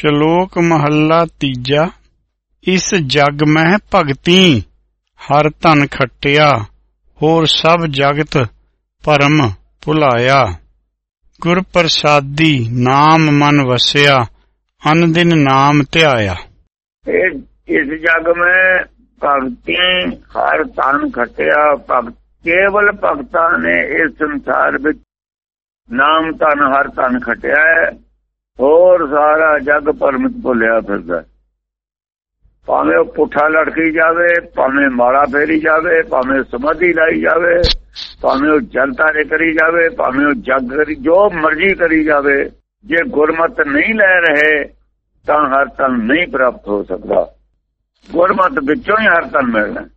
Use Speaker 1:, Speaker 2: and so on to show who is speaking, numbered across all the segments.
Speaker 1: ਸ਼ਲੋਕ ਮਹੱਲਾ ਤੀਜਾ, ਇਸ ਜਗ ਮਹਿ ਭਗਤੀ, ਹਰ ਧਨ ਖਟਿਆ, ਹੋਰ ਸਭ ਜਗਤ ਪਰਮ ਭੁਲਾਇਆ। ਗੁਰ ਪ੍ਰਸਾਦੀ ਨਾਮ ਮਨ ਵਸਿਆ ਅਨ ਦਿਨ ਨਾਮ ਧਿਆਇਆ।
Speaker 2: ਇਸ ਜਗ ਮੈਂ ਭਗਤੀ, ਹਰ ਤਨ ਖਟਿਆ, ਭਗਤ, ਕੇਵਲ ਭਗਤਾਂ ਨੇ ਇਸ ਸੰਸਾਰ ਵਿੱਚ ਨਾਮ ਤਨ ਹਰ ਤਨ ਖਟਿਆ ਹੈ। ਹੋਰ ਸਾਰਾ ਜਗ ਪਰਮਿਤ ਭੁੱਲਿਆ ਫਿਰਦਾ। ਭਾਵੇਂ ਉਹ ਪੁੱਠਾ ਲੜਕੀ ਜਾਵੇ, ਭਾਵੇਂ ਮਾਰਾ ਫੇਰੀ ਜਾਵੇ, ਭਾਵੇਂ ਸਮਾਧੀ ਲਾਈ ਜਾਵੇ, ਭਾਵੇਂ ਉਹ ਜਨਤਾ ਨੇ ਕਰੀ ਜਾਵੇ, ਭਾਵੇਂ ਉਹ ਜਗ ਕਰੀ, ਜੋ ਮਰਜ਼ੀ ਕਰੀ ਜਾਵੇ, ਜੇ ਗੁਰਮਤ ਨਹੀਂ ਲੈ ਰਹੇ, ਤਾਂ ਹਰ ਤਨ ਨਹੀਂ ਪ੍ਰਾਪਤ ਹੋ ਸਕਦਾ। ਗੁਰਮਤ ਵਿੱਚੋਂ ਹੀ ਹਰ ਤਨ ਮਿਲਣਾ।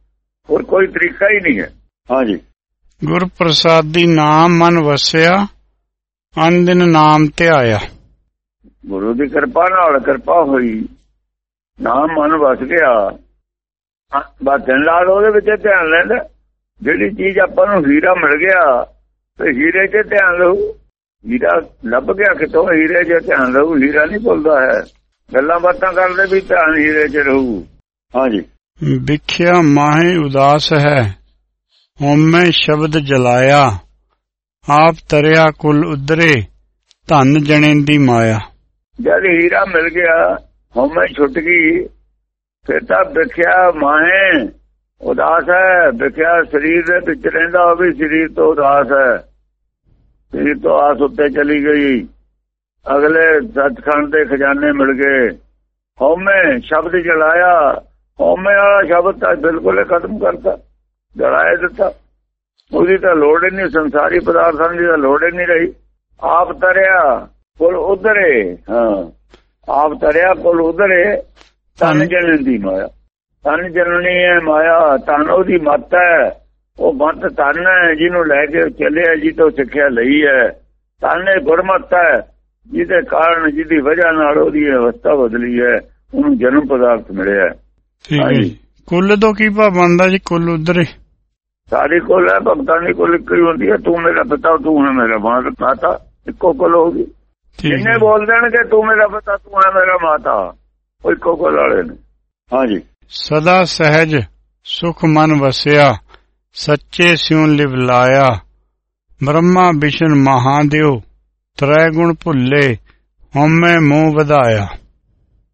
Speaker 2: ਹੋਰ ਕੋਈ ਤਰੀਕਾ ਹੀ ਨਹੀਂ ਹੈ। ਹਾਂਜੀ।
Speaker 1: ਗੁਰ ਦੀ ਨਾਮ ਮਨ ਵਸਿਆ, ਅਨ ਦਿਨ ਨਾਮ ਤੇ ਆਇਆ।
Speaker 2: ਗੁਰੂ ਦੀ ਕਿਰਪਾ ਨਾਲ ਕਿਰਪਾ ਹੋਈ। ਨਾਮ ਮਨ ਵਸ ਗਿਆ। ਬਸ ਦਿਨ ਉਹਦੇ ਵਿੱਚ ਧਿਆਨ ਲੈਂਦਾ। ਜਿਹੜੀ ਚੀਜ਼ ਆਪਾਂ ਨੂੰ ਹੀਰਾ ਮਿਲ ਗਿਆ, ਤੇ ਹੀਰੇ 'ਤੇ ਧਿਆਨ ਲਓ ਹੀਰਾ ਲੱਭ ਗਿਆ ਕਿਤੋਂ ਹੀਰੇ 'ਚ ਧਿਆਨ ਲਓ ਹੀਰਾ ਨਹੀਂ ਭੁੱਲਦਾ ਹੈ। ਗੱਲਾਂ ਬਾਤਾਂ ਕਰਦੇ ਵੀ ਧਿਆਨ ਹੀਰੇ 'ਚ ਰਹੂ। ਹਾਂਜੀ।
Speaker 1: ਵਿਖਿਆ ਮਾਹੇ ਉਦਾਸ ਹੈ। ਹਉਮੈ ਸ਼ਬਦ ਜਲਾਇਆ। ਆਪ ਤਰਿਆ ਕੁਲ ਉਦਰੇ ਧਨ ਜਣੇ ਦੀ ਮਾਇਆ।
Speaker 2: ਜਦ ਹੀਰਾ ਮਿਲ ਗਿਆ ਹਉਮੈ ਛੁੱਟ ਗਈ। ਫਿਰ ਤਾਂ ਵਿਖਿਆ ਮਾਹੇ ਉਦਾਸ ਹੈ ਵਿਖਿਆ ਸਰੀਰ ਦੇ ਵਿੱਚ ਰਹਿੰਦਾ ਉਹ ਵੀ ਸਰੀਰ ਤੋਂ ਉਦਾਸ ਹੈ। ਸਰੀਰ ਤੋਂ ਆਸ ਉੱਤੇ ਚਲੀ ਗਈ। ਅਗਲੇ ਸੱਚਖੰਡ ਦੇ ਖਜ਼ਾਨੇ ਮਿਲ ਗਏ। ਹਉਮੈ ਸ਼ਬਦ ਜਲਾਇਆ। ਹਉਮੈ ਵਾਲਾ ਸ਼ਬਦ ਤਾਂ ਬਿਲਕੁਲ ਖਤਮ ਕਰਤਾ। ਜਲਾਇਆ ਦਿੱਤਾ। ਉਹਦੀ ਤਾਂ ਲੋੜ ਹੀ ਨਹੀਂ, ਸੰਸਾਰੀ ਪਦਾਰਥਾਂ ਦੀ ਤਾਂ ਲੋੜ ਹੀ ਨਹੀਂ ਰਹੀ। ਆਪ ਤਰਿਆ। ਕੋਲ ਉਧਰੇ ਹਾਂ। ਆਪ ਤਰਿਆ ਕੋਲ ਉਧਰੇ ਤਨ ਜਨਨ ਦੀ ਮਾਇਆ। ਤਨ ਜਨਨੀ ਹੈ ਮਾਇਆ। ਤਨ ਉਹਦੀ ਮੱਤ ਹੈ। ਉਹ ਮੱਤ ਤਨ ਹੈ ਜਿਹਨੂੰ ਲੈ ਕੇ ਚੱਲਿਆ ਜੀ ਤੋਂ ਸਿੱਖਿਆ ਲਈ ਹੈ। ਤਨ ਇਹ ਗੁਰਮਤ ਹੈ। ਜਿਹਦੇ ਕਾਰਨ ਜਿਹਦੀ ਵਜ੍ਹਾ ਨਾਲ ਉਹਦੀ ਅਵਸਥਾ ਬਦਲੀ ਹੈ। ਉਹਨੂੰ ਜਨਮ ਪਦਾਰਥ ਮਿਲਿਆ
Speaker 1: ਠੀਕ ਹੈ ਕੁੱਲ ਤੋਂ ਕੀ ਭਾਵ ਬਣਦਾ ਜੀ? ਕੁੱਲ ਉਧਰੇ
Speaker 2: ਸਾਰੀ ਕੋਲ ਹੈ ਭਗਤਾਂ ਦੀ ਕੋਲ ਇੱਕ ਹੀ ਹੁੰਦੀ ਹੈ। ਤੂੰ ਮੇਰਾ ਪਿਤਾ ਤੂੰ ਹੈ ਮੇਰਾ ਮਾਤਾ। ਇੱਕੋ ਕੋਲ ਹੋਗੀ
Speaker 1: ਹੈ।
Speaker 2: ਬੋਲ ਦੇਣਗੇ ਤੂੰ ਮੇਰਾ ਪਿਤਾ ਤੂੰ ਹੈ ਮੇਰਾ ਮਾਤਾ। ਉਹ ਇੱਕੋ ਕੋਲ ਵਾਲੇ ਨੇ। ਹਾਂਜੀ।
Speaker 1: ਸਦਾ ਸਹਿਜ ਸੁਖ ਮਨ ਵਸਿਆ ਸੱਚੇ ਸਿਉ ਲਿਵ ਲਾਇਆ। ਬ੍ਰਹਮਾ ਵਿਸ਼ਨ ਮਹਾਦੇਵ ਤ੍ਰੈ ਗੁਣ ਭੁੱਲੇ ਹਉਮੈ ਮੋਹ ਵਧਾਇਆ।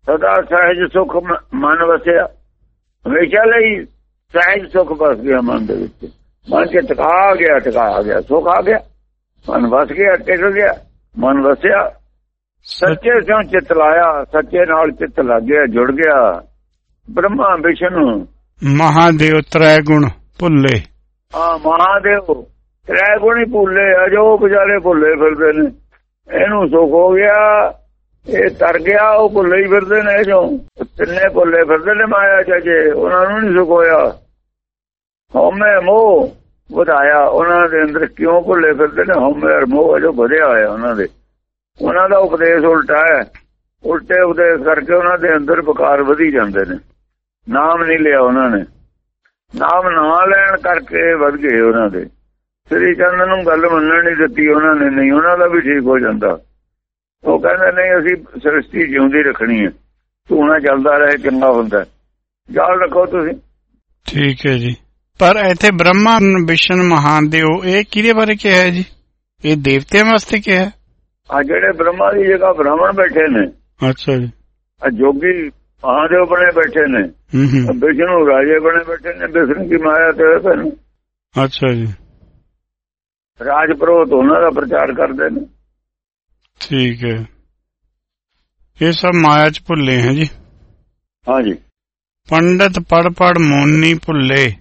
Speaker 2: ਸਦਾ ਸਹਿਜ ਸੁਖ ਮਨ ਵਸਿਆ। ਹਮੇਸ਼ਾ ਲਈ ਸਹਿਜ ਸੁਖ ਵਸ ਗਿਆ ਮਨ ਦੇ ਵਿੱਚ। ਮਨ ਚ ਟਿਕਾ ਆ ਗਿਆ ਟਿਕਾ ਆ ਗਿਆ ਸੁਖ ਆ ਗਿਆ। ਮਨ ਵਸ ਗਿਆ ਟਿਕ ਗਿਆ। ਮਨ ਵਸਿਆ ਸੱਚੇ ਸਿਉ ਚਿੱਤ ਲਾਇਆ ਸੱਚੇ ਨਾਲ ਚਿੱਤ ਲੱਗ ਗਿਆ ਜੁੜ ਗਿਆ। ਬ੍ਰਹਮਾ ਵਿਸ਼ਨੂੰ।
Speaker 1: ਮਹਾਦੇਵ ਤ੍ਰੈ ਗੁਣ ਭੁੱਲੇ।
Speaker 2: ਆ ਮਹਾਦੇਵ। ਤ੍ਰੈ ਗੁਣੀ ਭੁੱਲੇ ਅਜੋ ਵਿਚਾਰੇ ਭੁੱਲੇ ਫਿਰਦੇ ਨੇ। ਇਹਨੂੰ ਸੁਖ ਹੋ ਗਿਆ ਇਹ ਤਰ ਗਿਆ ਉਹ ਭੁੱਲੇ ਹੀ ਫਿਰਦੇ ਨੇ ਜੋ ਤਿੰਨੇ ਭੁੱਲੇ ਫਿਰਦੇ ਨੇ ਮਾਇਆ ਚ ਜੇ ਉਹਨਾਂ ਨੂੰ ਨਹੀਂ ਸੁਖ ਹੋਇਆ। ਹਉਮੈ ਮੋਹ। ਵਧਾਇਆ, ਉਹਨਾਂ ਦੇ ਅੰਦਰ ਕਿਉਂ ਭੁੱਲੇ ਫਿਰਦੇ ਨੇ? ਹਉਮੈ ਮੋਹ ਜੋ ਵਧਿਆ ਹੋਇਆ ਉਹਨਾਂ ਦੇ। ਉਹਨਾਂ ਦਾ ਉਪਦੇਸ਼ ਉਲਟਾ ਹੈ। ਉਲਟੇ ਉਪਦੇਸ਼ ਕਰਕੇ ਉਹਨਾਂ ਦੇ ਅੰਦਰ ਵਿਕਾਰ ਵਧੀ ਜਾਂਦੇ ਨੇ। ਨਾਮ ਨਹੀਂ ਲਿਆ ਉਹਨਾਂ ਨੇ। ਨਾਮ ਨਾ ਲੈਣ ਕਰਕੇ ਵੱਧ ਗਏ ਉਹਨਾਂ ਦੇ। ਸ੍ਰੀ ਚੰਦ ਨੂੰ ਗੱਲ ਮੰਨਣ ਨਹੀਂ ਦਿੱਤੀ ਉਹਨਾਂ ਨੇ, ਨਹੀਂ ਉਹਨਾਂ ਦਾ ਵੀ ਠੀਕ ਹੋ ਜਾਂਦਾ। ਉਹ ਕਹਿੰਦੇ, ਨਹੀਂ, ਅਸੀਂ ਸ੍ਰਿਸ਼ਟੀ ਜਿਉਂਦੀ ਰੱਖਣੀ ਹੈ। ਧੂਣਾ ਚੱਲਦਾ ਰਹੇ, ਚੰਗਾ ਹੁੰਦਾ ਯਾਦ ਰੱਖੋ ਤੁਸੀਂ।
Speaker 1: ਠੀਕ ਹੈ ਜੀ। ਪਰ ਇੱਥੇ ਬ੍ਰਹਮਾ ਵਿਸ਼ਨ ਮਹਾਦੇਵ ਇਹ ਕਿਹਦੇ ਬਾਰੇ ਕਿਹਾ ਹੈ ਜੀ? ਇਹ ਦੇਵਤਿਆਂ ਵਾਸਤੇ ਕਿਹਾ? ਹੈ
Speaker 2: ਆ ਜਿਹੜੇ ਬ੍ਰਹਮਾ ਦੀ ਜਗ੍ਹਾ ਬ੍ਰਾਹਮਣ ਬੈਠੇ ਨੇ
Speaker 1: ਅੱਛਾ ਜੀ।
Speaker 2: ਆ ਜੋਗੀ ਮਹਾਦੇਵ ਬਣੇ ਬੈਠੇ ਨੇ
Speaker 1: ਹੂੰ ਹੂੰ।
Speaker 2: ਵਿਸ਼ਨੂੰ ਰਾਜੇ ਬਣੇ ਬੈਠੇ ਨੇ ਵਿਸ਼ਨੂੰ ਦੀ ਮਾਇਆ ਤੇ ਹੋਏ ਪਏ ਨੇ।
Speaker 1: ਅੱਛਾ ਜੀ।
Speaker 2: ਰਾਜ ਪ੍ਰੋਤ ਉਹਨਾਂ ਦਾ ਪ੍ਰਚਾਰ ਕਰਦੇ ਨੇ।
Speaker 1: ਠੀਕ ਹੈ। ਇਹ ਸਭ ਮਾਇਆ ਚ ਭੁੱਲੇ ਹੈ ਜੀ।
Speaker 2: ਹਾਂਜੀ।
Speaker 1: ਪੰਡਤ ਪੜ ਪੜ ਮੋਨੀ ਭੁੱਲੇ।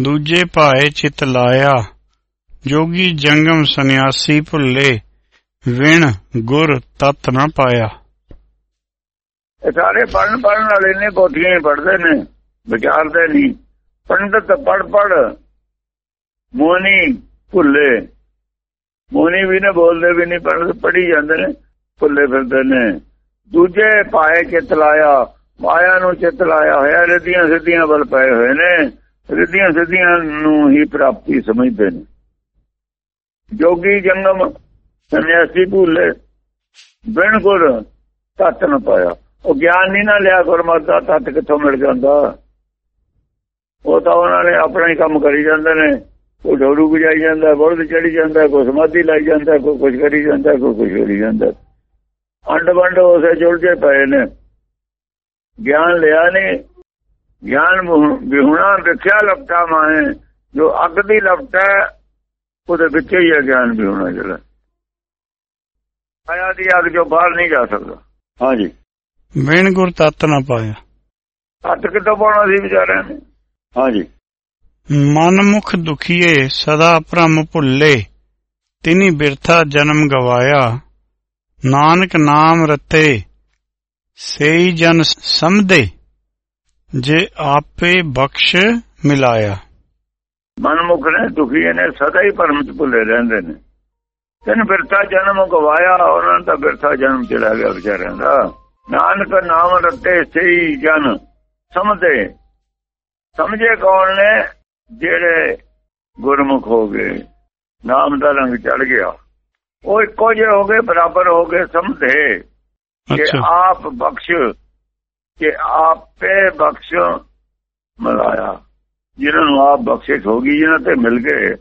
Speaker 1: ਦੂਜੇ ਭਾਏ ਚਿਤ ਲਾਇਆ, ਜੋਗੀ ਜੰਗਮ ਸੰਨਿਆਸੀ ਭੁੱਲੇ, ਵਿਣ ਗੁਰ ਤਤ ਨਾ ਪਾਇਆ।
Speaker 2: ਸਾਰੇ ਪੜਨ ਪੜਨ ਵਾਲੇ ਨੇ ਪੋਥੀਆਂ ਪੜਦੇ ਨੇ, ਵਿਚਾਰਦੇ ਨਹੀਂ। ਪੰਡਤ ਪੜ ਪੜ ਮੋਨੀ ਭੁੱਲੇ। ਮੋਨੀ ਵੀ ਨੇ, ਬੋਲਦੇ ਵੀ ਨਹੀਂ, ਪੰਡਤ ਪੜੀ ਜਾਂਦੇ ਨੇ, ਭੁੱਲੇ ਫਿਰਦੇ ਨੇ। ਦੂਜੇ ਪਾਏ ਚਿਤ ਲਾਇਆ, ਮਾਇਆ ਨੂੰ ਚਿਤ ਲਾਇਆ ਹੋਇਆ, ਰਿੱਧੀਆਂ ਸਿੱਧੀਆਂ ਵੱਲ ਪਏ ਹੋਏ ਨੇ। ਰਿੱਧੀਆਂ ਸਿੱਧੀਆਂ ਨੂੰ ਹੀ ਪ੍ਰਾਪਤੀ ਸਮਝਦੇ ਨੇ। ਜੋਗੀ ਜੰਗਮ ਸੰਨਿਆਸੀ ਭੁੱਲੇ, ਬਿਨ ਗੁਰ ਤਤ ਨਾ ਪਾਇਆ। ਉਹ ਗਿਆਨ ਨਹੀਂ ਨਾ ਲਿਆ ਗੁਰਮਤਿ ਦਾ, ਤਤ ਕਿੱਥੋਂ ਮਿਲ ਜਾਂਦਾ? ਉਹ ਤਾਂ ਉਹਨਾਂ ਨੇ ਆਪਣਾ ਹੀ ਕੰਮ ਕਰੀ ਜਾਂਦੇ ਨੇ। ਕੋਈ ਡੋਰੂ ਗੁਜਾਈ ਜਾਂਦਾ ਬੁਲਦ ਚੜੀ ਜਾਂਦਾ, ਕੋਈ ਸਮਾਧੀ ਲਾਈ ਜਾਂਦਾ, ਕੋਈ ਕੁਝ ਕਰੀ ਜਾਂਦਾ, ਕੋਈ ਕੁਝ ਕਰੀ ਜਾਂਦਾ। ਅੰਡ ਵੰਡ ਉਸੇ ਜੁਲਝੇ ਪਏ ਨੇ। ਗਿਆਨ ਲਿਆ ਨਹੀਂ ਗਿਆਨ ਵਿਹੁਣਾ ਵਿਖਿਆ ਲਪਟਾ ਮਾਏ ਜੋ ਅੱਗ ਦੀ ਲਪਟਾ ਉਹਦੇ ਵਿੱਚ ਹੀ ਹੈ ਗਿਆਨ ਵਿਹੁਣਾ ਜਿਹੜਾ। ਆਇਆ ਦੀ ਅੱਗ ਜੋ ਬਾਹਰ ਨਹੀਂ ਜਾ ਸਕਦਾ। ਹਾਂਜੀ।
Speaker 1: ਬਿਨ ਗੁਰ ਤਤ ਨਾ ਪਾਇਆ।
Speaker 2: ਹੱਥ ਕਿੱਥੋਂ ਪਾਉਣਾ ਸੀ ਵਿਚਾਰਿਆਂ ਨੇ? ਹਾਂਜੀ।
Speaker 1: ਮਨ ਮੁਖ ਦੁਖੀਏ ਸਦਾ ਭ੍ਰਮ ਭੁੱਲੇ ਤਿਨੀ ਬਿਰਥਾ ਜਨਮ ਗਵਾਇਆ। ਨਾਨਕ ਨਾਮ ਰਤੇ ਸੇਈ ਜਨ ਸਮਦੇ ਜੇ ਆਪੇ ਬਖਸ਼ ਮਿਲਾਇਆ।
Speaker 2: ਮਨਮੁਖ ਨੇ ਦੁਖੀ ਨੇ ਸਦਾ ਹੀ ਭਰਮ ਚ ਭੁੱਲੇ ਰਹਿੰਦੇ ਨੇ। ਤੈਨੂੰ ਬਿਰਥਾ ਜਨਮ ਗਵਾਇਆ ਉਹਨਾਂ ਦਾ ਬਿਰਥਾ ਜਨਮ ਚਲਾ ਗਿਆ ਵਿਚਾਰਿਆਂ ਦਾ। ਨਾਨਕ ਨਾਮ ਰਤੇ ਸਹੀ ਜਨ ਸਮਝੇ। ਸਮਝੇ ਕੌਣ ਨੇ? ਜਿਹੜੇ ਗੁਰਮੁਖ ਹੋ ਗਏ ਨਾਮ ਦਾ ਰੰਗ ਚੜ ਗਿਆ। ਉਹ ਇੱਕੋ ਜਿਹੇ ਹੋ ਗਏ ਬਰਾਬਰ ਹੋ ਗਏ ਸਮਝੇ। ਕਿ ਆਪ ਬਖਸ਼ ਕਿ ਆਪੇ ਬਖਸ਼ ਮਿਲਾਇਆ। ਜਿਹਨਾਂ ਨੂੰ ਆਪ ਬਖਸ਼ਿਸ਼ ਹੋ ਗਈ, ਜਿਹਨਾਂ ਤੇ ਮਿਲ ਗਏ,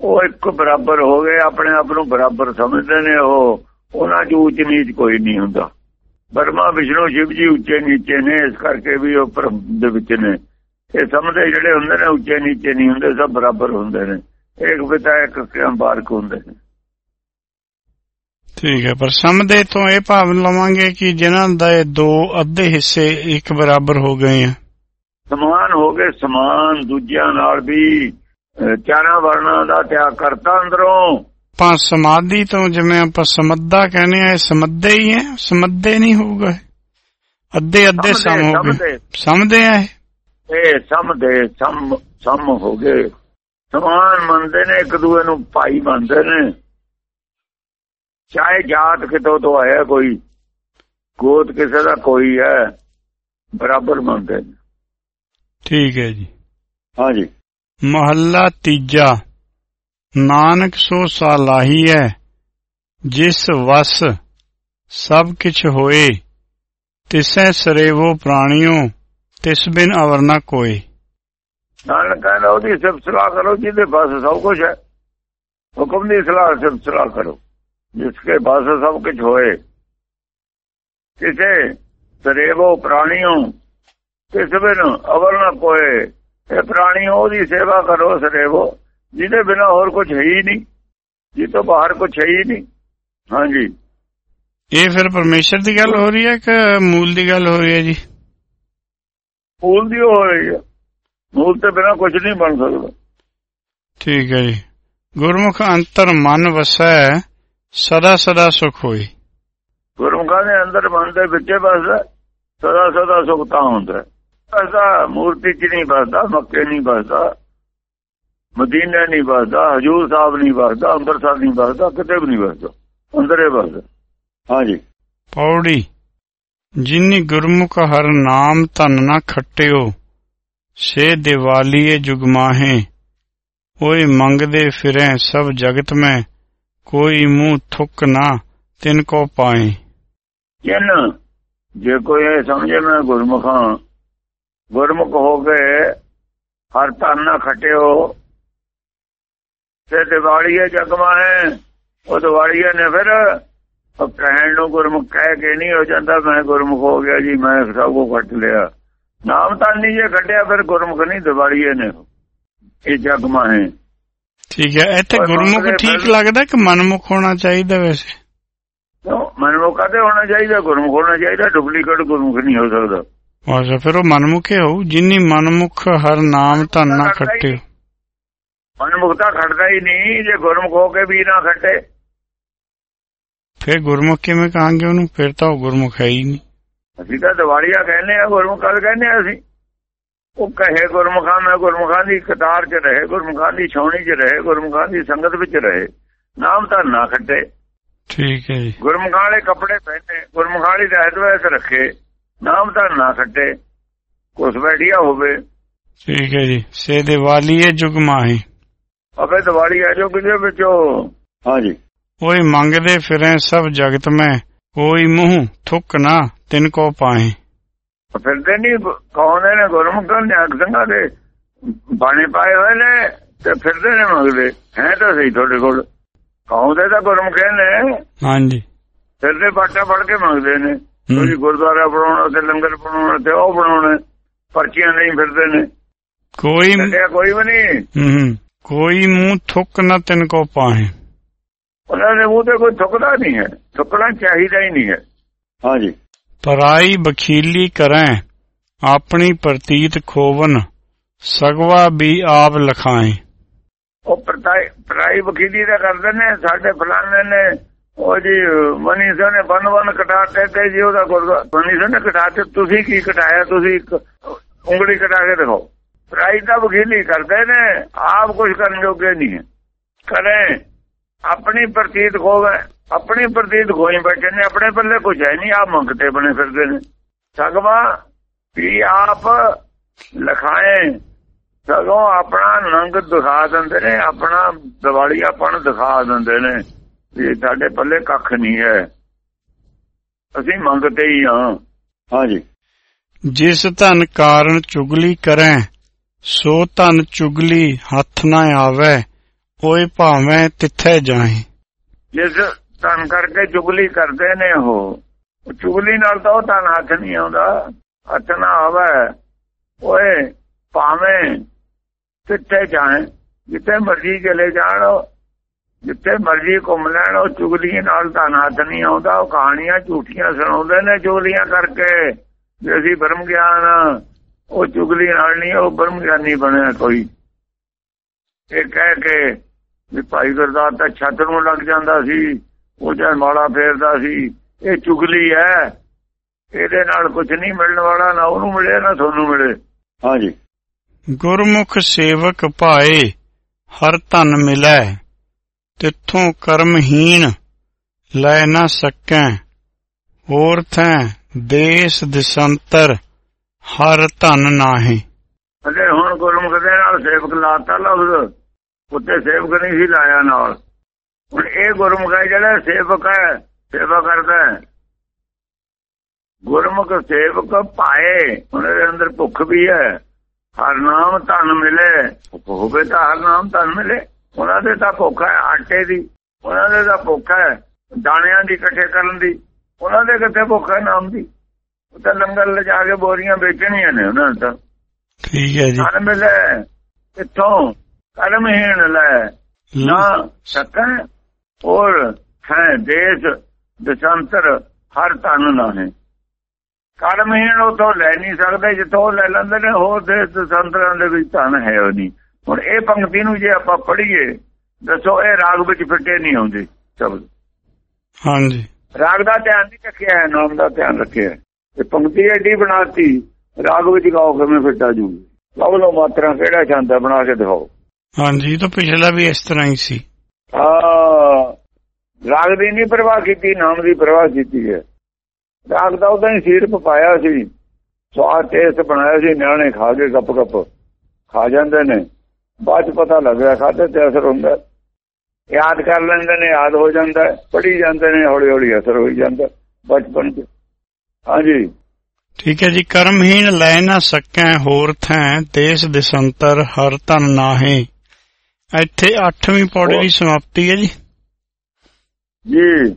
Speaker 2: ਉਹ ਇੱਕ ਬਰਾਬਰ ਹੋ ਗਏ, ਆਪਣੇ ਆਪ ਨੂੰ ਬਰਾਬਰ ਸਮਝਦੇ ਨੇ ਉਹ। ਉਹਨਾਂ ਦੀ ਉੱਚ ਨੀਚ ਕੋਈ ਨਹੀਂ ਹੁੰਦਾ। ਬਰਮਾ ਵਿਸ਼ਨੂੰ, ਸ਼ਿਵ ਜੀ ਉੱਚੇ ਨੀਚੇ ਨੇ, ਇਸ ਕਰਕੇ ਵੀ ਉਹ ਪਰਮ ਦੇ ਵਿੱਚ ਨੇ। ਇਹ ਸਮਝਦੇ ਜਿਹੜੇ ਹੁੰਦੇ ਨੇ, ਉੱਚੇ ਨੀਚੇ ਨਹੀਂ ਹੁੰਦੇ, ਸਭ ਬਰਾਬਰ ਹੁੰਦੇ ਨੇ। ਇੱਕ ਪਿਤਾ, ਇੱਕ ਬਾਰਕ ਹੁੰਦੇ ਨੇ।
Speaker 1: ਠੀਕ ਹੈ ਪਰ ਸਮਝਦੇ ਤੋਂ ਇਹ ਭਾਵ ਲਵਾਂਗੇ ਕਿ ਜਿਨ੍ਹਾਂ ਦਾ ਇਹ ਦੋ ਅੱਧੇ ਹਿੱਸੇ ਇੱਕ ਬਰਾਬਰ ਹੋ ਗਏ ਆ।
Speaker 2: ਸਮਾਨ ਹੋ ਗਏ ਸਮਾਨ ਦੂਜਿਆਂ ਨਾਲ ਵੀ ਚਾਰਾਂ ਵਰਣਾਂ ਦਾ ਤਿਆਗ ਕਰਤਾ ਅੰਦਰੋਂ।
Speaker 1: ਆਪਾਂ ਸਮਾਧੀ ਤੋਂ ਜਿਵੇਂ ਆਪਾਂ ਸਮੱਦਾ ਕਹਿੰਦੇ ਆ ਇਹ ਸਮੱਦੇ ਹੀ ਹੈ ਸਮੱਦੇ ਨਹੀਂ ਹੋਊਗਾ ਅੱਧੇ ਅੱਧੇ ਸਮ ਹੋ ਗਏ। ਸਮਝਦੇ ਆ ਇਹ?
Speaker 2: ਸਮਝਦੇ ਸਮ ਸਮ ਹੋ ਗਏ। ਸਮਾਨ ਮੰਨਦੇ ਨੇ ਇੱਕ ਦੂਏ ਨੂੰ ਭਾਈ ਮੰਨਦੇ ਨੇ। ਚਾਹੇ ਜਾਤ ਕਿਤੋਂ ਤੋਂ ਆਇਆ ਕੋਈ ਗੋਤ ਕਿਸੇ ਦਾ ਕੋਈ ਹੈ ਬਰਾਬਰ ਮੰਨਦੇ ਨੇ।
Speaker 1: ਠੀਕ ਹੈ ਜੀ।
Speaker 2: ਹਾਂਜੀ।
Speaker 1: ਮਹੱਲਾ ਤੀਜਾ ਨਾਨਕ ਸੋ ਸਾਲਾਹੀ ਹੈ ਜਿਸ ਵਸ ਸਭ ਕਿਛ ਹੋਏ ਤਿਸੈ ਸਰੇਵੋ ਪ੍ਰਾਣਿਓ ਤਿਸ ਬਿਨ ਅਵਰ ਨਾ ਕੋਈ
Speaker 2: ਨਾਨਕ ਕਹਿੰਦਾ ਉਹਦੀ ਸਿਫਤ ਸਲਾਹ ਕਰੋ ਜਿਹਦੇ ਪਾਸ ਸਭ ਕੁਝ ਹੈ ਹੁਕਮ ਦੀ ਸਲਾਹ ਸਿਫਤ ਸਲਾਹ ਕਰੋ। ਜਿਸਕੇ ਪਾਸ ਸਭ ਕੁਝ ਹੋਏ। ਕਿਸੇ ਸਰੇਵੋ ਪ੍ਰਾਣਿਓ ਤਿਸ ਬਿਨ ਅਵਰ ਨਾ ਕੋਈ ਇਹ ਪ੍ਰਾਣੀ ਉਹਦੀ ਸੇਵਾ ਕਰੋ ਸਰੇਵੋ ਜਿਹਦੇ ਬਿਨਾ ਹੋਰ ਕੁਝ ਹੈ ਹੀ ਨਹੀਂ ਜੀ ਤੋਂ ਬਾਹਰ ਕੁਝ ਹੈ ਹੀ ਨਹੀਂ। ਹਾਂਜੀ।
Speaker 1: ਇਹ ਫਿਰ ਪਰਮੇਸ਼ਰ ਦੀ ਗੱਲ ਹੋ ਰਹੀ ਹੈ ਕਿ ਮੂਲ ਦੀ ਗੱਲ ਹੋ ਰਹੀ ਹੈ ਜੀ?
Speaker 2: ਮੂਲ ਦੀ ਹੋ ਰਹੀ ਹੈ। ਮੂਲ ਤੇ ਬਿਨਾ ਕੁਝ ਨਹੀਂ ਬਣ ਸਕਦਾ।
Speaker 1: ਠੀਕ ਹੈ ਜੀ। ਗੁਰਮੁਖ ਅੰਤਰ ਮਨ ਵਸੈ ਸਦਾ ਸਦਾ ਸੁਖ ਹੋਈ
Speaker 2: ਗੁਰਮੁਖਾਂ ਦੇ ਅੰਦਰ ਮਨ ਦੇ ਵਿੱਚ ਵਸਦਾ ਸਦਾ ਸਦਾ ਸੁਖ ਤਾਂ ਹੁੰਦਾ। ਐਸਾ ਮੂਰਤੀ ਚ ਨਹੀਂ ਵਸਦਾ ਮੱਕੇ ਨਹੀਂ ਵਸਦਾ ਮਦੀਨਾ ਨਹੀਂ ਵਸਦਾ ਹਜੂਰ ਸਾਹਿਬ ਨਹੀਂ ਵਸਦਾ ਅੰਮ੍ਰਿਤਸਰ ਨਹੀਂ ਵਸਦਾ ਕਿਤੇ ਵੀ ਨਹੀਂ ਵਸਦਾ ਅੰਦਰੇ ਵਸਦਾ ਹਾਂਜੀ।
Speaker 1: ਪੌੜੀ ਜਿਨੀ ਗੁਰਮੁਖ ਹਰ ਨਾਮ ਧਨ ਨਾ ਖੱਟਿਓ ਸੇ ਦਿਵਾਲੀਏ ਜੁਗਮਾਹੇ ਓਏ ਮੰਗਦੇ ਫਿਰੈ ਸਭ ਜਗਤ ਮੈਂ। ਕੋਈ ਮੂੰਹ ਥੁੱਕ ਨਾ, ਤਿਨ ਕੋ ਪਾਏ
Speaker 2: ਜਨ ਜੇ ਕੋਈ ਇਹ ਸਮਝੇ ਮੈਂ ਗੁਰਮੁਖਾਂ ਗੁਰਮੁਖ ਹੋ ਕੇ ਹਰ ਧਨ ਨਾ ਖਟਿਓ, ਤੇ ਦਿਵਾਲੀਏ ਜਗਮਾਏ ਉਹ ਦਿਵਾਲੀਏ ਨੇ ਫਿਰ ਉਹ ਕਹਿਣ ਨੂੰ ਗੁਰਮੁਖ ਕਹਿ ਕੇ ਨਹੀਂ ਹੋ ਜਾਂਦਾ, ਮੈਂ ਗੁਰਮੁਖ ਹੋ ਗਿਆ ਜੀ, ਮੈਂ ਸਭ ਕੋ ਕੱਟ ਲਿਆ। ਨਾਮ ਤਾਂ ਨਹੀਂ ਜੇ ਕੱਟਿਆ ਫਿਰ ਗੁਰਮੁਖ ਨਹੀਂ, ਦਿਵਾਲੀਏ ਨੇ। ਇਹ ਜਗਮਾਏ
Speaker 1: ਠੀਕ ਹੈ ਇੱਥੇ ਗੁਰਮੁਖ ਠੀਕ ਲੱਗਦਾ ਕਿ ਮਨਮੁਖ ਹੋਣਾ ਚਾਹੀਦਾ ਵੈਸੇ?
Speaker 2: ਮਨਮੁਖ ਕਦੇ ਹੋਣਾ ਚਾਹੀਦਾ? ਗੁਰਮੁਖ ਹੋਣਾ ਚਾਹੀਦਾ ਡੁਪਲੀਕੇਟ ਗੁਰਮੁਖ ਨਹੀਂ ਹੋ ਸਕਦਾ।
Speaker 1: ਅੱਛਾ ਫਿਰ ਉਹ ਮਨਮੁਖੇ ਹੋਊ ਜਿਨੀ ਮਨਮੁਖ ਹਰ ਨਾਮ ਧਨ ਖੱਟੇ।
Speaker 2: ਮਨਮੁਖ ਤਾਂ ਖੜਦਾ ਹੀ ਨਹੀਂ ਜੇ ਗੁਰਮੁਖ ਹੋ ਕੇ ਵੀ ਨਾ ਖੱਟੇ।
Speaker 1: ਫਿਰ ਗੁਰਮੁਖ ਕਿਵੇਂ ਕਹਾਂਗੇ ਉਹਨੂੰ? ਫਿਰ ਤਾਂ ਉਹ ਗੁਰਮੁਖ ਹੈ ਹੀ ਨਹੀਂ।
Speaker 2: ਅਸੀਂ ਤਾਂ ਦਿਵਾਲੀਆ ਕਹਿੰਦੇ ਆ ਗੁਰਮੁਖ ਕਦ ਕਹਿੰਦੇ ਆ ਅਸੀਂ। ਉਹ ਕਹੇ ਗੁਰਮੁਖਾਂ ਮੈਂ ਗੁਰਮੁਖਾਂ ਦੀ ਕਤਾਰ 'ਚ ਰਹੇ ਗੁਰਮੁਖਾਂ ਦੀ ਛਾਉਣੀ 'ਚ ਰਹੇ ਗੁਰਮੁਖਾਂ ਦੀ ਸੰਗਤ ਵਿੱਚ ਰਹੇ। ਨਾਮ ਤਾਂ ਨਾ ਖੱਟੇ।
Speaker 1: ਠੀਕ ਹੈ ਜੀ।
Speaker 2: ਗੁਰਮੁਖਾਂ ਵਾਲੇ ਕੱਪੜੇ ਪਹਿਨੇ ਗੁਰਮੁਖਾਂ ਵਾਲੀ ਰਹਿਤ ਵੈਸ ਰੱਖੇ ਨਾਮ ਤਾਂ ਨਾ ਖੱਟੇ। ਕੁਛ ਬੈਠਿਆ ਹੋਵੇ।
Speaker 1: ਠੀਕ ਹੈ ਜੀ। ਸੇ ਦਿਵਾਲੀਏ ਜੁਗ ਮਾਹੀ।
Speaker 2: ਅਬੇ ਦਿਵਾਲੀ ਆ ਜੋ ਕਿਦੇ ਵਿੱਚੋਂ। ਹਾਂਜੀ
Speaker 1: ਓਏ ਮੰਗਦੇ ਫਿਰੇ ਸਭ ਜਗਤ ਮੈਂ ਕੋਈ ਮੂੰਹ ਥੁੱਕ ਨਾ ਤਿਨ ਕੋ ਪਾਏ
Speaker 2: ਫਿਰਦੇ ਨਹੀਂ ਕੌਣੇ ਨੇ ਗੁਰਮੁਖਾਂ ਨੇ ਅਗਸੰਗਾ ਦੇ ਬਾਣੇ ਪਾਏ ਹੋਏ ਨੇ ਤੇ ਫਿਰਦੇ ਨੇ ਮੰਗਦੇ ਹੈ ਤਾਂ ਸਹੀ ਤੁਹਾਡੇ ਕੋਲ। ਕੌਂਦੇ ਤਾਂ ਗੁਰਮੁਖੇ ਨੇ?
Speaker 1: ਹਾਂਜੀ।
Speaker 2: ਫਿਰਦੇ ਬਾਟਾ ਫੜ ਕੇ ਮੰਗਦੇ ਨੇ। ਤੁਸੀਂ ਗੁਰਦੁਆਰਾ ਬਣਾਉਣਾ ਤੇ ਲੰਗਰ ਬਣਾਉਣਾ ਤੇ ਉਹ ਬਣਾਉਣਾ। ਪਰਚੀਆਂ ਨਹੀਂ ਫਿਰਦੇ ਨੇ।
Speaker 1: ਕੋਈ
Speaker 2: ਕੋਈ ਵੀ ਨਹੀਂ।
Speaker 1: ਹੂੰ ਕੋਈ ਮੂੰਹ ਥੁੱਕ ਨਾ ਤਿਨ ਕੋ ਪਾਏ
Speaker 2: ਉਹਨਾਂ ਦੇ ਮੂੰਹ ਤੇ ਕੋਈ ਥੁੱਕਦਾ ਨਹੀਂ ਹੈ। ਥੁੱਕਣਾ ਚਾਹੀਦਾ ਹੀ ਨਹੀਂ ਹੈ। ਹਾਂਜੀ।
Speaker 1: ਪਰਾਈ ਬਖੀਲੀ ਕਰੈ, ਆਪਣੀ ਪ੍ਰਤੀਤ ਖੋਵਨ, ਸਗਵਾ ਵੀ ਆਪ ਲਖਾਏ।
Speaker 2: ਉਹ ਪਰਾਈ ਵਕੀਲੀ ਦਾ ਕਰਦੇ ਨੇ ਸਾਡੇ ਫਲਾਣੇ ਨੇ, ਉਹ ਜੀ, ਮਨੀ ਸਿੰਘ ਨੇ ਬਨ ਬਨ ਕਟਾਤੇ ਤੇ ਜੀ, ਉਹਦਾ ਗੁਰਦੁਆਰਾ ਮਨੀ ਸਿੰਘ ਨੇ ਕਟਾਤੇ ਤੁਸੀਂ ਕੀ ਕਟਾਇਆ, ਤੁਸੀਂ ਉਂਗਲੀ ਕਟਾ ਕੇ ਦਿਖਾਓ। ਪਰਾਈ ਦਾ ਵਕੀਲੀ ਕਰਦੇ ਨੇ, ਆਪ ਕੁਝ ਕਰਨ ਜੋਗੇ ਨਹੀਂ ਹੈ। ਕਰੇ, ਆਪਣੀ ਪ੍ਰਤੀਤ ਖੋਵੇ। ਆਪਣੀ ਪ੍ਰਤੀਤ ਖੋਈ ਬੈਠੇ ਨੇ ਆਪਣੇ ਪੱਲੇ ਕੁਝ ਹੈ ਨਹੀਂ ਆਪ ਮੰਗਤੇ ਬਣੇ ਫਿਰਦੇ ਨੇ। ਸਗਵਾ ਵੀ ਆਪ ਲਖਾਏ ਸਗੋਂ ਆਪਣਾ ਨੰਗ ਦਿਖਾ ਦਿੰਦੇ ਨੇ ਆਪਣਾ ਦਿਵਾਲੀ ਆਪਾਂ ਨੂੰ ਦਿਖਾ ਦਿੰਦੇ ਨੇ ਵੀ ਸਾਡੇ ਪੱਲੇ ਕੱਖ ਨਹੀਂ ਹੈ। ਅਸੀਂ ਮੰਗਤੇ ਹੀ ਹਾਂ। ਹਾਂਜੀ।
Speaker 1: ਜਿਸ ਧਨ ਕਾਰਨ ਚੁਗਲੀ ਕਰੈ ਸੋ ਧਨ ਚੁਗਲੀ ਹੱਥ ਨਾ ਆਵੇ ਓਏ ਭਾਵੇਂ ਤਿੱਥੇ ਜਾਏ
Speaker 2: ਜਿਸ ਧਨ ਕਰਕੇ ਚੁਗਲੀ ਕਰਦੇ ਨੇ ਉਹ। ਚੁਗਲੀ ਨਾਲ ਤਾਂ ਉਹ ਧਨ ਹੱਥ ਨਹੀਂ ਆਉਂਦਾ। ਹੱਥ ਨਾ ਆਵੇ। ਓਏ, ਭਾਵੇਂ ਕਿੱਥੇ ਜਾਏ, ਜਿੱਥੇ ਮਰਜ਼ੀ ਚਲੇ ਜਾਣ, ਉਹ ਜਿੱਥੇ ਮਰਜ਼ੀ ਘੁੰਮ ਲੈਣ, ਉਹ ਚੁਗਲੀ ਨਾਲ ਧਨ ਹੱਥ ਨਹੀਂ ਆਉਂਦਾ। ਉਹ ਕਹਾਣੀਆਂ ਝੂਠੀਆਂ ਸੁਣਾਉਂਦੇ ਨੇ ਚੁਗਲੀਆਂ ਕਰਕੇ। ਜੇ ਅਸੀਂ ਬ੍ਰਹਮ ਗਿਆਨ ਉਹ ਚੁਗਲੀ ਨਾਲ ਨਹੀਂ, ਉਹ ਬ੍ਰਹਮ ਗਿਆਨੀ ਬਣਿਆ ਕੋਈ। ਇਹ ਕਹਿ ਕੇ ਵੀ ਭਾਈ ਗੁਰਦਾਸ ਤਾਂ ਛੱਤ ਨੂੰ ਲੱਗ ਜਾਂਦਾ ਸੀ। ਉਹ ਜਾਂ ਮਾਲਾ ਫੇਰਦਾ ਸੀ ਇਹ ਚੁਗਲੀ ਹੈ। ਇਹਦੇ ਨਾਲ ਕੁਝ ਨਹੀਂ ਮਿਲਣ ਵਾਲਾ ਨਾ ਉਹਨੂੰ ਮਿਲੇ ਨਾ ਤੁਹਾਨੂੰ ਮਿਲੇ। ਹਾਂਜੀ।
Speaker 1: ਗੁਰਮੁਖ ਸੇਵਕ ਭਾਏ ਹਰ ਧਨ ਮਿਲੈ ਤਿੱਥੋਂ ਕਰਮਹੀਣ ਲੈ ਨਾ ਸਕੈ। ਹੋਰ ਥੈ ਦੇਸ ਦਿਸੰਤਰ ਹਰ ਧਨ ਨਾਹੀ।
Speaker 2: ਅਗੇ ਹੁਣ ਗੁਰਮੁਖ ਦੇ ਨਾਲ ਸੇਵਕ ਲਾਤਾ ਲਫ਼ਜ਼ ਉੱਤੇ ਸੇਵਕ ਨਹੀਂ ਸੀ ਲਾਇਆ ਨਾਲ। ਹੁਣ ਇਹ ਗੁਰਮੁਖ ਹੈ ਜਿਹੜਾ ਸੇਵਕ ਹੈ ਸੇਵਾ ਕਰਦਾ ਹੈ। ਗੁਰਮੁਖ ਸੇਵਕ ਪਾਏ ਉਹਨਾਂ ਦੇ ਅੰਦਰ ਭੁੱਖ ਵੀ ਹੈ। ਹਰ ਨਾਮ ਧਨ ਮਿਲੇ ਹੋਵੇ ਤਾਂ ਹਰ ਨਾਮ ਧਨ ਮਿਲੇ। ਉਹਨਾਂ ਦੇ ਤਾਂ ਭੁੱਖ ਹੈ ਆਟੇ ਦੀ। ਉਹਨਾਂ ਦੇ ਤਾਂ ਭੁੱਖ ਹੈ ਦਾਣਿਆਂ ਦੀ ਇਕੱਠੇ ਕਰਨ ਦੀ। ਉਹਨਾਂ ਦੇ ਕਿੱਥੇ ਭੁੱਖ ਹੈ ਨਾਮ ਦੀ? ਉਹ ਤਾਂ ਲੰਗਰ ਲਿਜਾ ਕੇ ਬੋਰੀਆਂ ਵੇਚਣੀਆਂ ਨੇ ਉਹਨਾਂ ਤਾਂ
Speaker 1: ਠੀਕ ਹੈ ਜੀ।
Speaker 2: ਧਨ ਮਿਲੇ ਇੱਥੋਂ ਕਰਮਹੀਣ ਲੈ। ਨਾ ਸਕੈ ਔਰ ਹੈ ਦੇਸ਼ ਦਸ਼ਾਂਤਰ ਹਰ ਧਨ ਨਾ ਹੈ ਕਰਮਹੀਣ ਉਥੋਂ ਲੈ ਨਹੀਂ ਸਕਦੇ ਜਿੱਥੋਂ ਉਹ ਲੈ ਲੈਂਦੇ ਨੇ ਹੋਰ ਦੇਸ਼ ਦਸ਼ਾਂਤਰਾਂ ਦੇ ਵਿੱਚ ਧਨ ਹੈ ਉਹ ਨਹੀਂ। ਹੁਣ ਇਹ ਪੰਕਤੀ ਨੂੰ ਜੇ ਆਪਾਂ ਪੜ੍ਹੀਏ ਦੱਸੋ ਇਹ ਰਾਗ ਵਿੱਚ ਫਿੱਟੇ ਨਹੀਂ ਆਉਂਦੇ ਸ਼ਬਦ
Speaker 1: ਹਾਂਜੀ।
Speaker 2: ਰਾਗ ਦਾ ਧਿਆਨ ਨਹੀਂ ਰੱਖਿਆ ਹੈ ਨਾਮ ਦਾ ਧਿਆਨ ਰੱਖਿਆ। ਇਹ ਪੰਕਤੀ ਐਡੀ ਬਣਾਤੀ ਰਾਗ ਵਿੱਚ ਗਾਓ ਕਿਵੇਂ ਫਿੱਟਾ ਜੂਗੀ? ਲਓ ਲਓ ਮਾਤਰਾ ਕਿਹੜਾ ਛੰਦ ਹੈ ਬਣਾ ਕੇ ਦਿਖਾਓ।
Speaker 1: ਹਾਂਜੀ ਤਾਂ ਪਿਛਲਾ ਵੀ ਇਸ ਤਰ੍ਹਾਂ ਹੀ ਸੀ।
Speaker 2: ਆ ਰਾਗ ਦੀ ਨਹੀਂ ਪਰਵਾਹ ਕੀਤੀ ਨਾਮ ਦੀ ਪਰਵਾਹ ਕੀਤੀ ਹੈ। ਰਾਗ ਦਾ ਉਹਦਾ ਹੀ ਸੀਰਪ ਪਾਇਆ ਸੀ। ਸਵਾਦ ਟੇਸਟ ਬਣਾਇਆ ਸੀ ਨਿਆਣੇ ਖਾ ਕੇ ਗੱਪ ਗੱਪ ਖਾ ਜਾਂਦੇ ਨੇ। ਬਾਅਦ ਪਤਾ ਲੱਗਿਆ ਖਾਤੇ ਤੇ ਅਸਰ ਹੁੰਦਾ ਯਾਦ ਕਰ ਲੈਂਦੇ ਨੇ ਯਾਦ ਹੋ ਜਾਂਦਾ ਪੜੀ ਜਾਂਦੇ ਨੇ ਹੌਲੀ ਹੌਲੀ ਅਸਰ ਹੋਈ ਜਾਂਦਾ ਬਚਪਨ ਚ। ਹਾਂਜੀ।
Speaker 1: ਠੀਕ ਹੈ ਜੀ ਕਰਮਹੀਣ ਲੈ ਨਾ ਸਕੈ ਹੋਰ ਥੈ ਦੇਸ ਦਿਸੰਤਰ ਹਰ ਧਨ ਨਾਹੀ। ਇੱਥੇ 8ਵੀਂ ਪੌੜੀ ਦੀ ਸਮਾਪਤੀ ਹੈ ਜੀ।
Speaker 2: ਜੀ